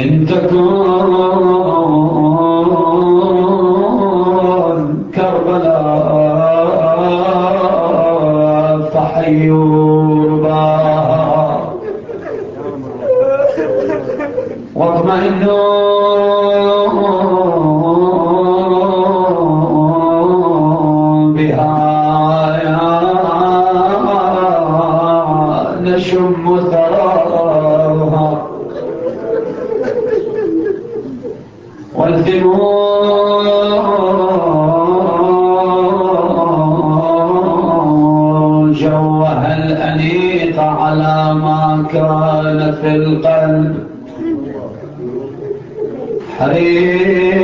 إن تكون كربلاء فحيوبا واطمئنوا. والفرون جوها الأنيق على ما كان في القلب. حريص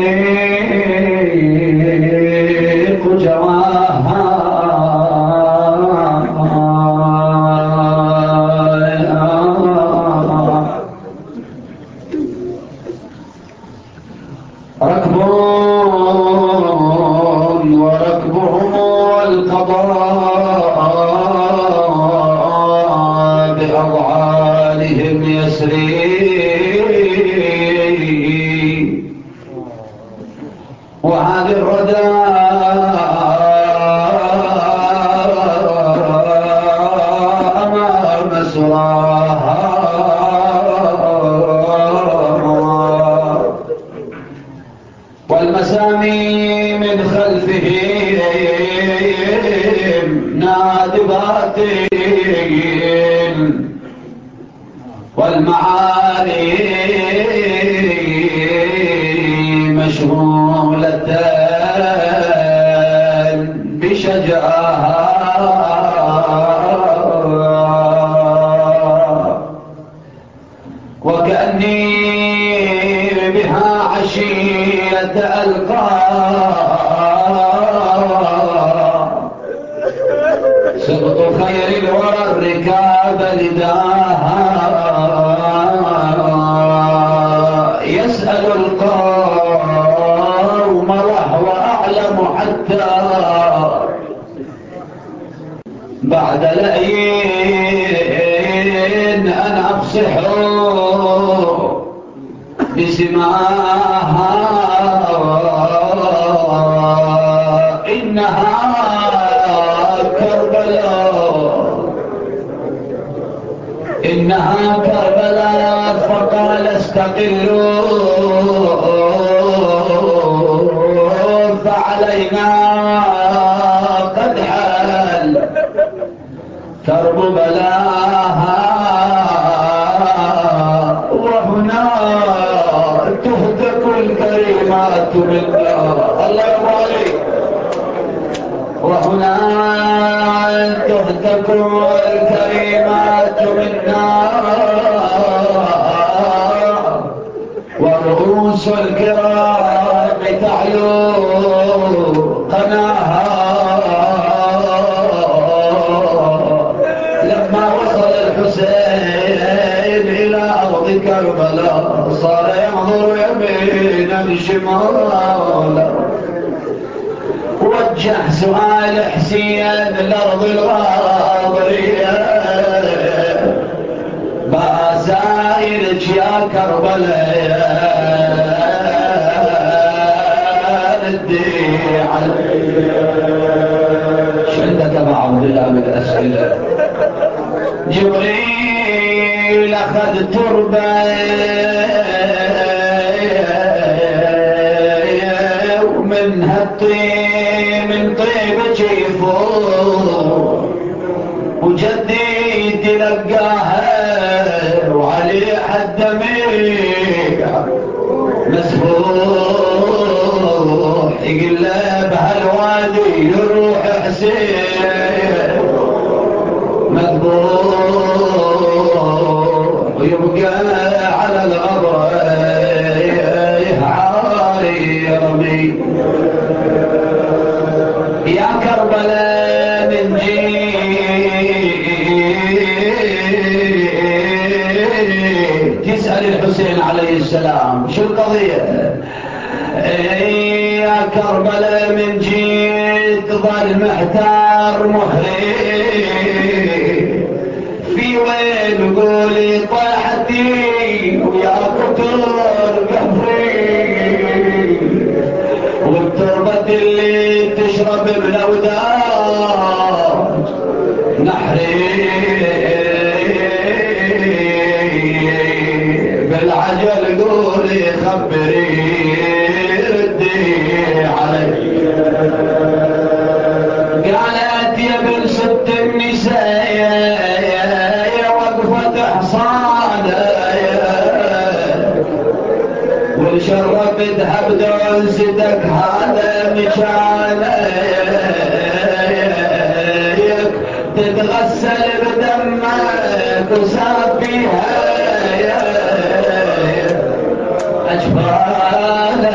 وهذه الردى وكأني بها عشية سبط خير الورى الركاب لداها بعد لئين أن أفصحه بسماها. إنها كربلاء. إنها كربلاء فقال استقلوا. فعلينا قبلها وهنا تهتك الكلمات بالله الله يبارك وهنا تهتك الكلمات بالنار ورؤوس الكرام كربلاء صار ينظر يمينا شمالا وجه سؤال حسين الأرض الغاضية بأسائلك يا كربلاء شو عندك مع عبد الله من الأسئلة. جبريل لقد تربى ومن هالطيب من طيب جيفور وجدي تلقاها وعلي الدم مسفوح يقول له بهالوادي يروح حسين. مقبول. الحسين عليه السلام. شو القضية؟ إيه، يا كربلاء من جيت ظل محتار محرم خبري ردي علي. قالت يا بن ست النساء يا وقفة حصان وشربتها بدوزتك هذا مشانك تتغسل بدمك وصافيها أجفانك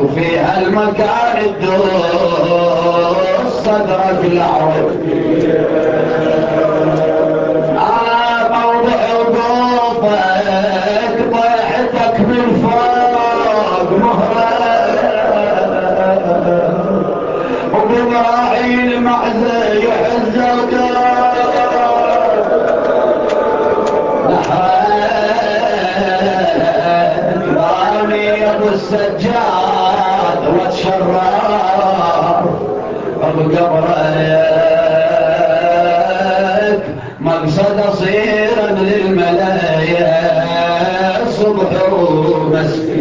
وفي هالمكان الدور صدرك العرض السجاد واتشرف بقبرك مقصد صيرا للملايا صبح ومسكين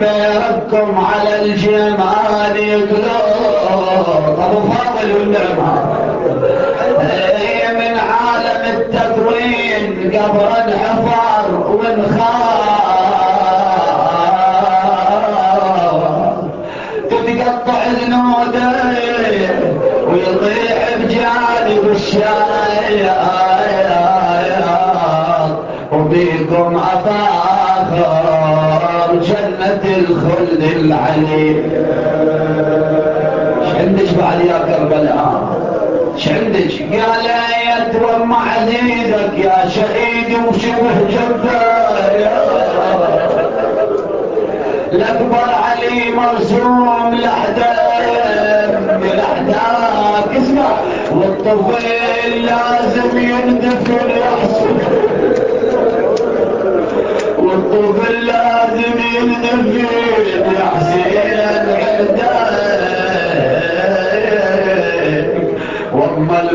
بيركم على الجمال يقلوب. أبو فاضل من عالم قبر الحفر والخار تتقطع ذنوده ويطيح بجانب الشايع وبيكم أفاخر جنة الخلد العليم. عندك بعد يا كربلاء. عندك قال يا تومع عزيزك يا شهيد وشبه جبار. الاكبر علي مرسوم لحدام لحداك اسمع والطفل لازم يندفن يحصل والطفل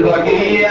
باقی ہے۔